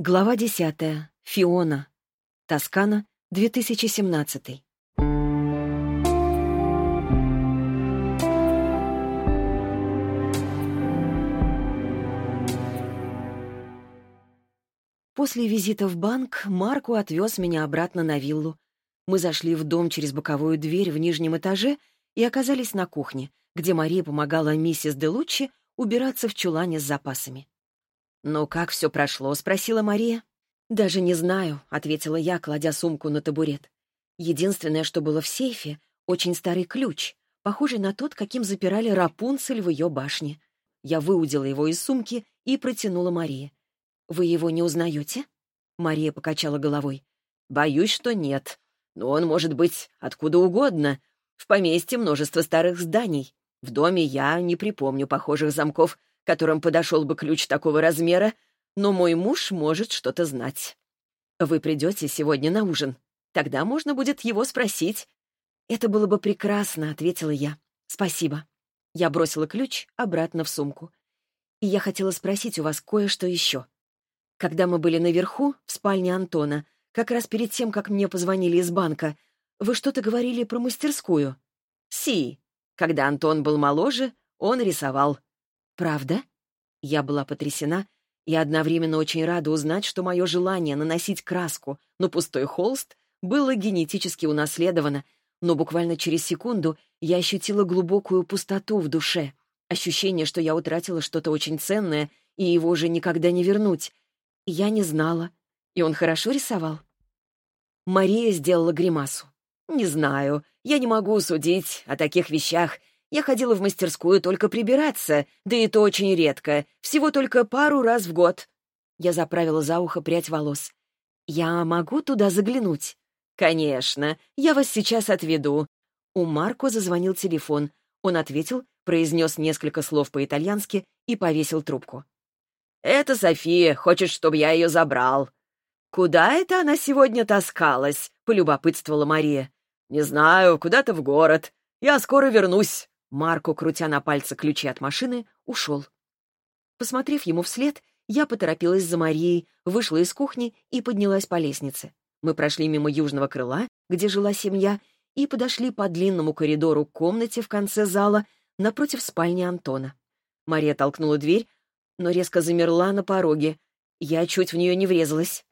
Глава 10. Фиона. Тоскана, 2017. После визита в банк Марку отвез меня обратно на виллу. Мы зашли в дом через боковую дверь в нижнем этаже и оказались на кухне, где Мария помогала миссис Делуччи убираться в чулане с запасами. «Ну, как все прошло?» — спросила Мария. «Даже не знаю», — ответила я, кладя сумку на табурет. Единственное, что было в сейфе — очень старый ключ, похожий на тот, каким запирали Рапунцель в ее башне. Я выудила его из сумки и протянула Марии. «Вы его не узнаете?» Мария покачала головой. «Боюсь, что нет. Но он может быть откуда угодно. В поместье множество старых зданий. В доме я не припомню похожих замков, которым подошел бы ключ такого размера, но мой муж может что-то знать. Вы придете сегодня на ужин. Тогда можно будет его спросить. «Это было бы прекрасно», — ответила я. «Спасибо». Я бросила ключ обратно в сумку. И я хотела спросить у вас кое-что еще. Когда мы были наверху, в спальне Антона, как раз перед тем, как мне позвонили из банка, вы что-то говорили про мастерскую. «Си». Когда Антон был моложе, он рисовал. «Правда?» Я была потрясена и одновременно очень рада узнать, что мое желание наносить краску на пустой холст было генетически унаследовано, но буквально через секунду я ощутила глубокую пустоту в душе, ощущение, что я утратила что-то очень ценное, и его уже никогда не вернуть. Я не знала. И он хорошо рисовал? Мария сделала гримасу. «Не знаю. Я не могу судить о таких вещах. Я ходила в мастерскую только прибираться, да и то очень редко, всего только пару раз в год. Я заправила за ухо прядь волос. «Я могу туда заглянуть?» «Конечно. Я вас сейчас отведу». У Марко зазвонил телефон. Он ответил, произнес несколько слов по-итальянски и повесил трубку. «Это София, хочет, чтобы я ее забрал». «Куда это она сегодня таскалась?» — полюбопытствовала Мария. «Не знаю, куда-то в город. Я скоро вернусь». Марко, крутя на пальце ключи от машины, ушел. Посмотрев ему вслед, я поторопилась за Марией, вышла из кухни и поднялась по лестнице. Мы прошли мимо южного крыла, где жила семья, и подошли по длинному коридору к комнате в конце зала напротив спальни Антона. Мария толкнула дверь, но резко замерла на пороге. Я чуть в нее не врезалась.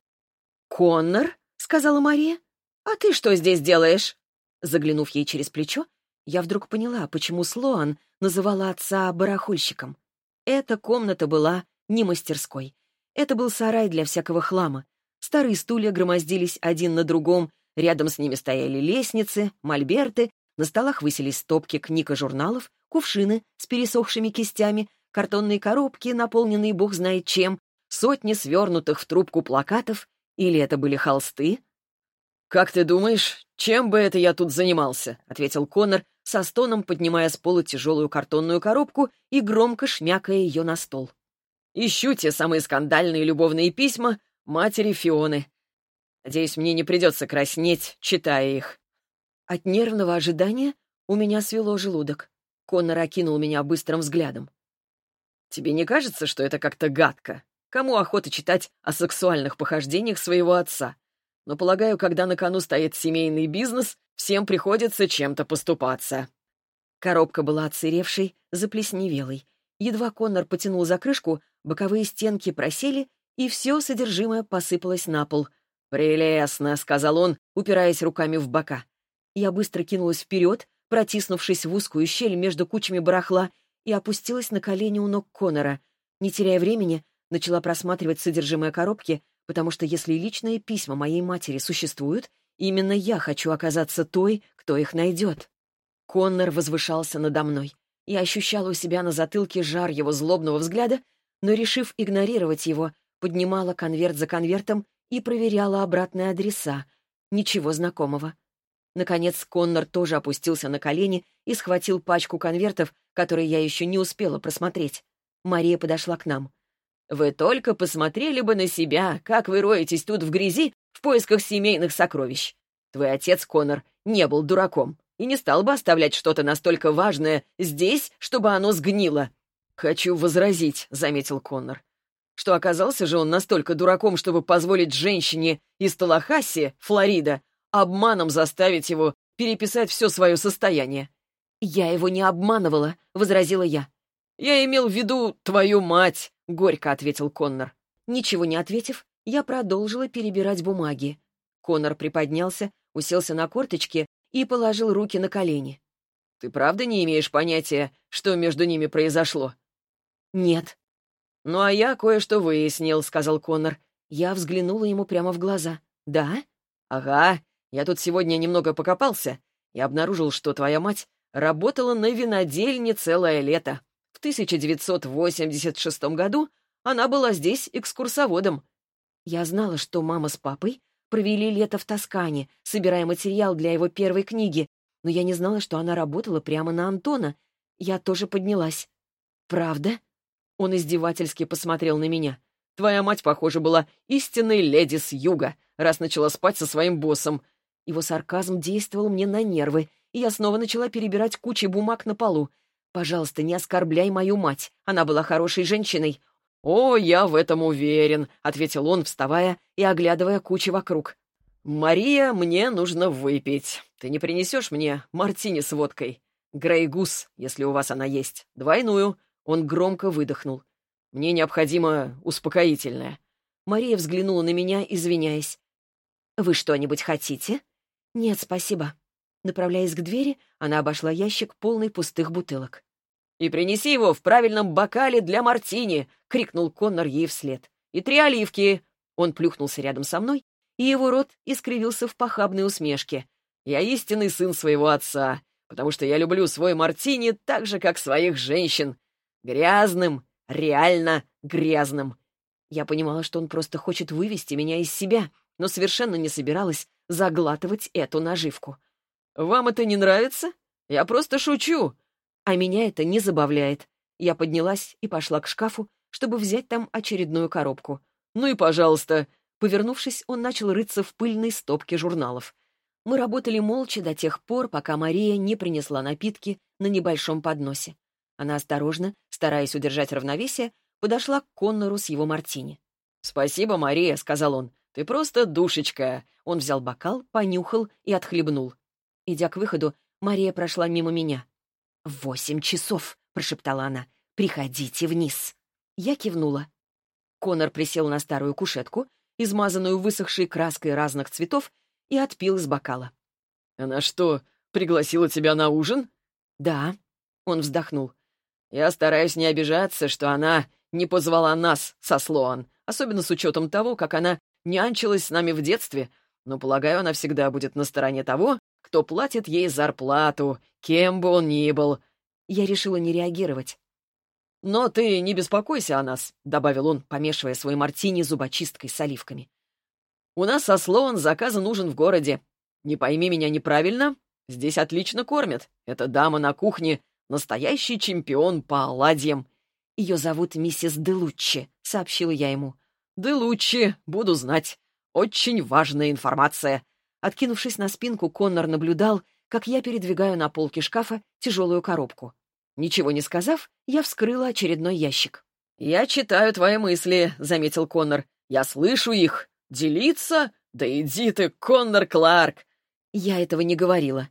«Коннор?» — сказала Мария. «А ты что здесь делаешь?» Заглянув ей через плечо, я вдруг поняла, почему Слоан называла отца барахольщиком. Эта комната была не мастерской. Это был сарай для всякого хлама. Старые стулья громоздились один на другом, рядом с ними стояли лестницы, мольберты, на столах высились стопки книг и журналов, кувшины с пересохшими кистями, картонные коробки, наполненные бог знает чем, сотни свернутых в трубку плакатов, или это были холсты. «Как ты думаешь, чем бы это я тут занимался?» — ответил Коннор, со стоном поднимая с пола тяжелую картонную коробку и громко шмякая ее на стол. «Ищу те самые скандальные любовные письма матери Фионы. Надеюсь, мне не придется краснеть, читая их». От нервного ожидания у меня свело желудок. Коннор окинул меня быстрым взглядом. «Тебе не кажется, что это как-то гадко? Кому охота читать о сексуальных похождениях своего отца? Но, полагаю, когда на кону стоит семейный бизнес, всем приходится чем-то поступаться». Коробка была отсыревшей, заплесневелой. Едва Коннор потянул за крышку, боковые стенки просели, и все содержимое посыпалось на пол. «Прелестно», — сказал он, упираясь руками в бока. Я быстро кинулась вперед, протиснувшись в узкую щель между кучами барахла, и опустилась на колени у ног Коннора. Не теряя времени, начала просматривать содержимое коробки, потому что если личные письма моей матери существуют, именно я хочу оказаться той, кто их найдет. Коннор возвышался надо мной. Я ощущала у себя на затылке жар его злобного взгляда, но, решив игнорировать его, поднимала конверт за конвертом и проверяла обратные адреса. Ничего знакомого. Наконец Коннор тоже опустился на колени и схватил пачку конвертов, которые я еще не успела просмотреть. Мария подошла к нам. Вы только посмотрели бы на себя, как вы роетесь тут в грязи в поисках семейных сокровищ. Твой отец, Конор, не был дураком и не стал бы оставлять что-то настолько важное здесь, чтобы оно сгнило. «Хочу возразить», — заметил Коннор. что оказался же он настолько дураком, чтобы позволить женщине из Талахаси, Флорида, обманом заставить его переписать все свое состояние. «Я его не обманывала», — возразила я. «Я имел в виду твою мать», — горько ответил Коннор. Ничего не ответив, я продолжила перебирать бумаги. Коннор приподнялся, уселся на корточки и положил руки на колени. «Ты правда не имеешь понятия, что между ними произошло?» «Нет». «Ну, а я кое-что выяснил», — сказал Коннор. Я взглянула ему прямо в глаза. «Да?» «Ага. Я тут сегодня немного покопался и обнаружил, что твоя мать работала на винодельне целое лето. В 1986 году она была здесь экскурсоводом. Я знала, что мама с папой провели лето в Тоскане, собирая материал для его первой книги, но я не знала, что она работала прямо на Антона. Я тоже поднялась. «Правда?» Он издевательски посмотрел на меня. «Твоя мать, похоже, была истинной леди с юга, раз начала спать со своим боссом». Его сарказм действовал мне на нервы, и я снова начала перебирать кучи бумаг на полу. «Пожалуйста, не оскорбляй мою мать. Она была хорошей женщиной». «О, я в этом уверен», — ответил он, вставая и оглядывая кучи вокруг. «Мария, мне нужно выпить. Ты не принесешь мне мартини с водкой? Грейгус, если у вас она есть. Двойную». Он громко выдохнул. «Мне необходимо успокоительное». Мария взглянула на меня, извиняясь. «Вы что-нибудь хотите?» «Нет, спасибо». Направляясь к двери, она обошла ящик, полный пустых бутылок. «И принеси его в правильном бокале для мартини!» — крикнул Коннор ей вслед. «И три оливки!» Он плюхнулся рядом со мной, и его рот искривился в похабной усмешке. «Я истинный сын своего отца, потому что я люблю свой мартини так же, как своих женщин. Грязным, реально грязным». Я понимала, что он просто хочет вывести меня из себя, но совершенно не собиралась заглатывать эту наживку. «Вам это не нравится? Я просто шучу!» А меня это не забавляет. Я поднялась и пошла к шкафу, чтобы взять там очередную коробку. «Ну и пожалуйста!» Повернувшись, он начал рыться в пыльной стопке журналов. Мы работали молча до тех пор, пока Мария не принесла напитки на небольшом подносе. Она осторожно, стараясь удержать равновесие, подошла к Коннору с его мартини. «Спасибо, Мария», — сказал он. «Ты просто душечка». Он взял бокал, понюхал и отхлебнул. Идя к выходу, Мария прошла мимо меня. «Восемь часов», — прошептала она. «Приходите вниз». Я кивнула. Конор присел на старую кушетку, измазанную высохшей краской разных цветов, и отпил из бокала. «Она что, пригласила тебя на ужин?» «Да». Он вздохнул. «Я стараюсь не обижаться, что она не позвала нас со Слоан, особенно с учетом того, как она нянчилась с нами в детстве, но, полагаю, она всегда будет на стороне того, кто платит ей зарплату, кем бы он ни был. Я решила не реагировать. «Но ты не беспокойся о нас», — добавил он, помешивая свой мартини зубочисткой с оливками. «У нас со Слоан заказан ужин в городе. Не пойми меня неправильно, здесь отлично кормят. Эта дама на кухне — настоящий чемпион по оладьям». «Ее зовут миссис Делуччи», — сообщила я ему. «Делуччи, буду знать. Очень важная информация. Откинувшись на спинку, Коннор наблюдал, как я передвигаю на полке шкафа тяжелую коробку. Ничего не сказав, я вскрыла очередной ящик. «Я читаю твои мысли», — заметил Коннор. «Я слышу их. Делиться? Да иди ты, Коннор Кларк!» Я этого не говорила.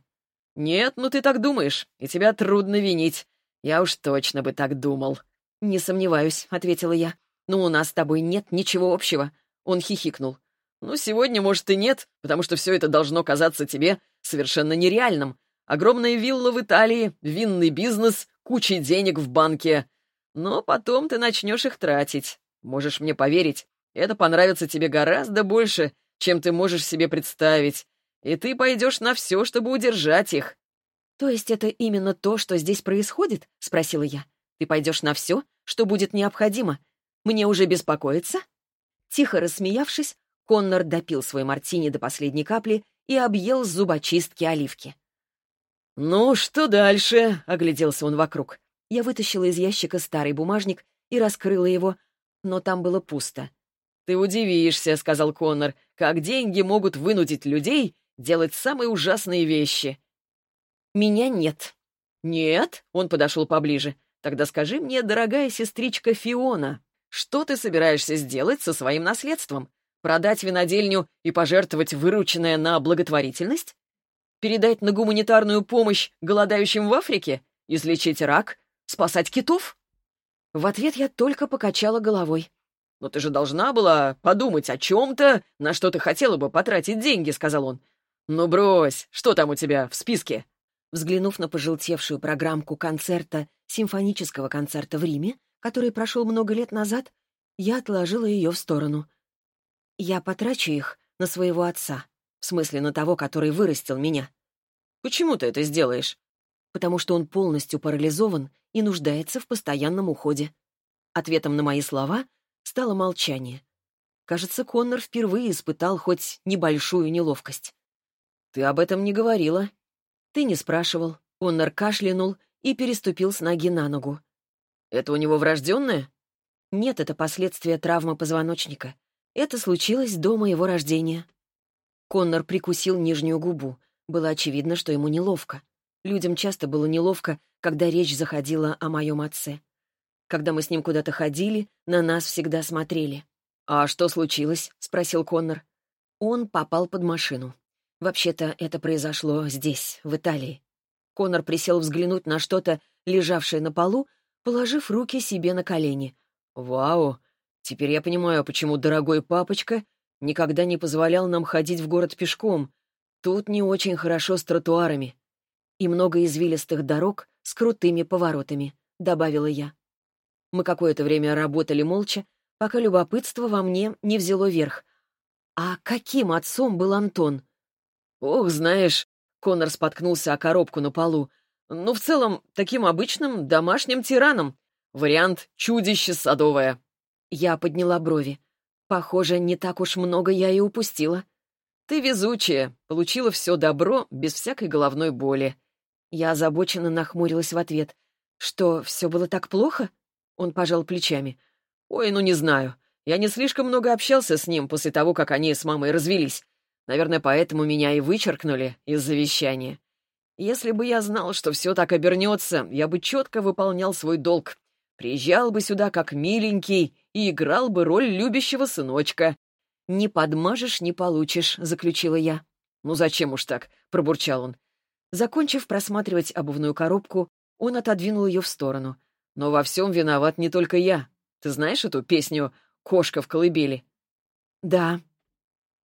«Нет, ну ты так думаешь, и тебя трудно винить. Я уж точно бы так думал». «Не сомневаюсь», — ответила я. «Но у нас с тобой нет ничего общего». Он хихикнул. Ну, сегодня, может, и нет, потому что все это должно казаться тебе совершенно нереальным. Огромная вилла в Италии, винный бизнес, куча денег в банке. Но потом ты начнешь их тратить. Можешь мне поверить, это понравится тебе гораздо больше, чем ты можешь себе представить. И ты пойдешь на все, чтобы удержать их. «То есть это именно то, что здесь происходит?» — спросила я. «Ты пойдешь на все, что будет необходимо? Мне уже беспокоиться?» Тихо рассмеявшись, Коннор допил свой мартини до последней капли и объел с зубочистки оливки. «Ну, что дальше?» — огляделся он вокруг. Я вытащила из ящика старый бумажник и раскрыла его, но там было пусто. «Ты удивишься», — сказал Коннор, — «как деньги могут вынудить людей делать самые ужасные вещи». «Меня нет». «Нет?» — он подошел поближе. «Тогда скажи мне, дорогая сестричка Фиона, Что ты собираешься сделать со своим наследством? Продать винодельню и пожертвовать вырученное на благотворительность? Передать на гуманитарную помощь голодающим в Африке? Излечить рак? Спасать китов?» В ответ я только покачала головой. «Но ты же должна была подумать о чем-то, на что ты хотела бы потратить деньги», — сказал он. «Ну брось, что там у тебя в списке?» Взглянув на пожелтевшую программку концерта, симфонического концерта в Риме, который прошел много лет назад, я отложила ее в сторону. Я потрачу их на своего отца, в смысле на того, который вырастил меня. «Почему ты это сделаешь?» «Потому что он полностью парализован и нуждается в постоянном уходе». Ответом на мои слова стало молчание. Кажется, Коннор впервые испытал хоть небольшую неловкость. «Ты об этом не говорила». «Ты не спрашивал». Коннор кашлянул и переступил с ноги на ногу. «Это у него врожденное?» «Нет, это последствия травмы позвоночника. Это случилось до моего рождения». Коннор прикусил нижнюю губу. Было очевидно, что ему неловко. Людям часто было неловко, когда речь заходила о моем отце. Когда мы с ним куда-то ходили, на нас всегда смотрели. «А что случилось?» — спросил Коннор. Он попал под машину. Вообще-то это произошло здесь, в Италии. Конор присел взглянуть на что-то, лежавшее на полу, положив руки себе на колени. «Вау! Теперь я понимаю, почему дорогой папочка никогда не позволял нам ходить в город пешком. Тут не очень хорошо с тротуарами. И много извилистых дорог с крутыми поворотами», — добавила я. Мы какое-то время работали молча, пока любопытство во мне не взяло верх. А каким отцом был Антон? Ох, знаешь, Конор споткнулся о коробку на полу. Ну, в целом, таким обычным домашним тираном. Вариант чудище садовое. Я подняла брови. Похоже, не так уж много я и упустила. Ты везучая, получила все добро без всякой головной боли. Я озабоченно нахмурилась в ответ. Что, все было так плохо? Он пожал плечами. Ой, ну не знаю. Я не слишком много общался с ним после того, как они с мамой развелись. Наверное, поэтому меня и вычеркнули из завещания. Если бы я знал, что все так обернется, я бы четко выполнял свой долг. Приезжал бы сюда как миленький и играл бы роль любящего сыночка. «Не подмажешь, не получишь», — заключила я. «Ну зачем уж так?» — пробурчал он. Закончив просматривать обувную коробку, он отодвинул ее в сторону. «Но во всем виноват не только я. Ты знаешь эту песню «Кошка в колыбели»?» «Да»,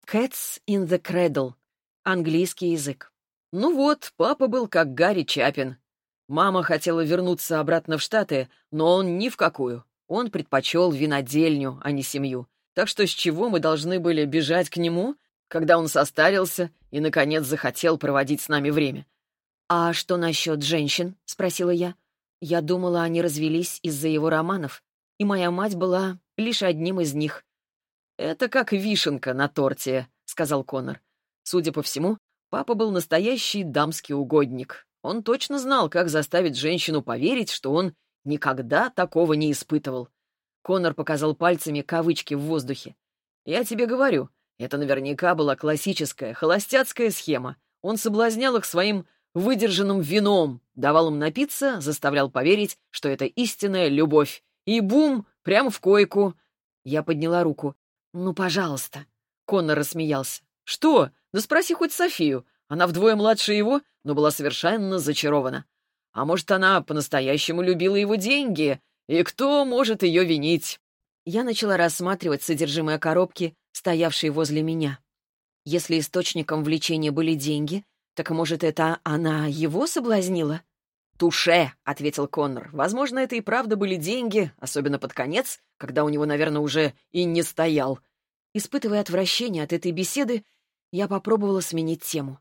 Cats in the Cradle. Английский язык. Ну вот, папа был как Гарри Чапин. Мама хотела вернуться обратно в Штаты, но он ни в какую. Он предпочел винодельню, а не семью. Так что с чего мы должны были бежать к нему, когда он состарился и, наконец, захотел проводить с нами время? «А что насчет женщин?» — спросила я. Я думала, они развелись из-за его романов, и моя мать была лишь одним из них. «Это как вишенка на торте», — сказал Конор. Судя по всему, папа был настоящий дамский угодник. Он точно знал, как заставить женщину поверить, что он никогда такого не испытывал. Конор показал пальцами кавычки в воздухе. «Я тебе говорю, это наверняка была классическая холостяцкая схема. Он соблазнял их своим выдержанным вином, давал им напиться, заставлял поверить, что это истинная любовь. И бум, прямо в койку. Я подняла руку. «Ну, пожалуйста». Коннор рассмеялся. «Что? Да спроси хоть Софию. Она вдвое младше его, но была совершенно зачарована. А может, она по-настоящему любила его деньги? И кто может ее винить?» Я начала рассматривать содержимое коробки, стоявшей возле меня. Если источником влечения были деньги, так, может, это она его соблазнила? «Туше», — ответил Коннор. «Возможно, это и правда были деньги, особенно под конец, когда у него, наверное, уже и не стоял». Испытывая отвращение от этой беседы, я попробовала сменить тему.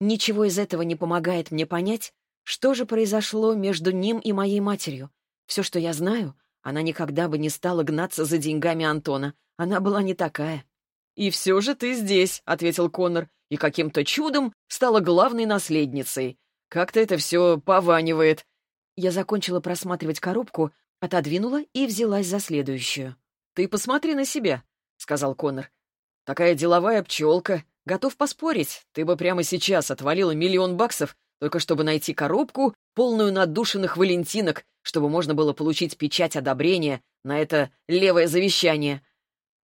Ничего из этого не помогает мне понять, что же произошло между ним и моей матерью. Все, что я знаю, она никогда бы не стала гнаться за деньгами Антона. Она была не такая. «И все же ты здесь», — ответил Коннор, «и каким-то чудом стала главной наследницей. Как-то это все пованивает». Я закончила просматривать коробку, отодвинула и взялась за следующую. «Ты посмотри на себя», — сказал Конор. «Такая деловая пчелка. Готов поспорить, ты бы прямо сейчас отвалила миллион баксов, только чтобы найти коробку, полную надушенных валентинок, чтобы можно было получить печать одобрения на это левое завещание?»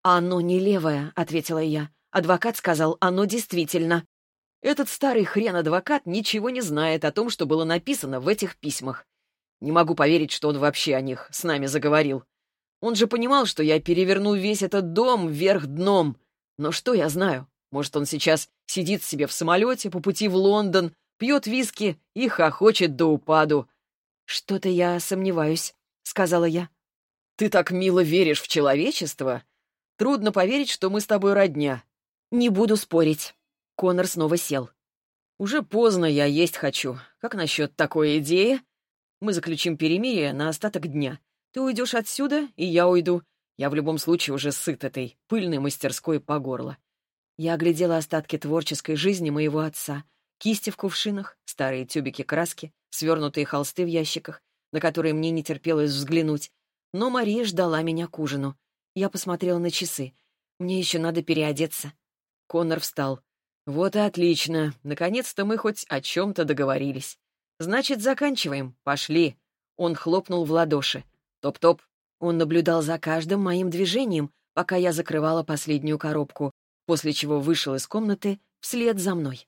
«Оно не левое», — ответила я. Адвокат сказал, оно действительно. Этот старый хрен-адвокат ничего не знает о том, что было написано в этих письмах. Не могу поверить, что он вообще о них с нами заговорил. Он же понимал, что я переверну весь этот дом вверх дном. Но что я знаю? Может, он сейчас сидит себе в самолете по пути в Лондон, пьет виски и хохочет до упаду. «Что-то я сомневаюсь», — сказала я. «Ты так мило веришь в человечество. Трудно поверить, что мы с тобой родня. «Не буду спорить». Конор снова сел. «Уже поздно, я есть хочу. Как насчет такой идеи? Мы заключим перемирие на остаток дня. Ты уйдешь отсюда, и я уйду. Я в любом случае уже сыт этой пыльной мастерской по горло». Я оглядела остатки творческой жизни моего отца. Кисти в кувшинах, старые тюбики краски, свернутые холсты в ящиках, на которые мне не терпелось взглянуть. Но Мария ждала меня к ужину. Я посмотрела на часы. Мне еще надо переодеться. Коннор встал. «Вот и отлично. Наконец-то мы хоть о чем-то договорились. Значит, заканчиваем. Пошли». Он хлопнул в ладоши. «Топ-топ». Он наблюдал за каждым моим движением, пока я закрывала последнюю коробку, после чего вышел из комнаты вслед за мной.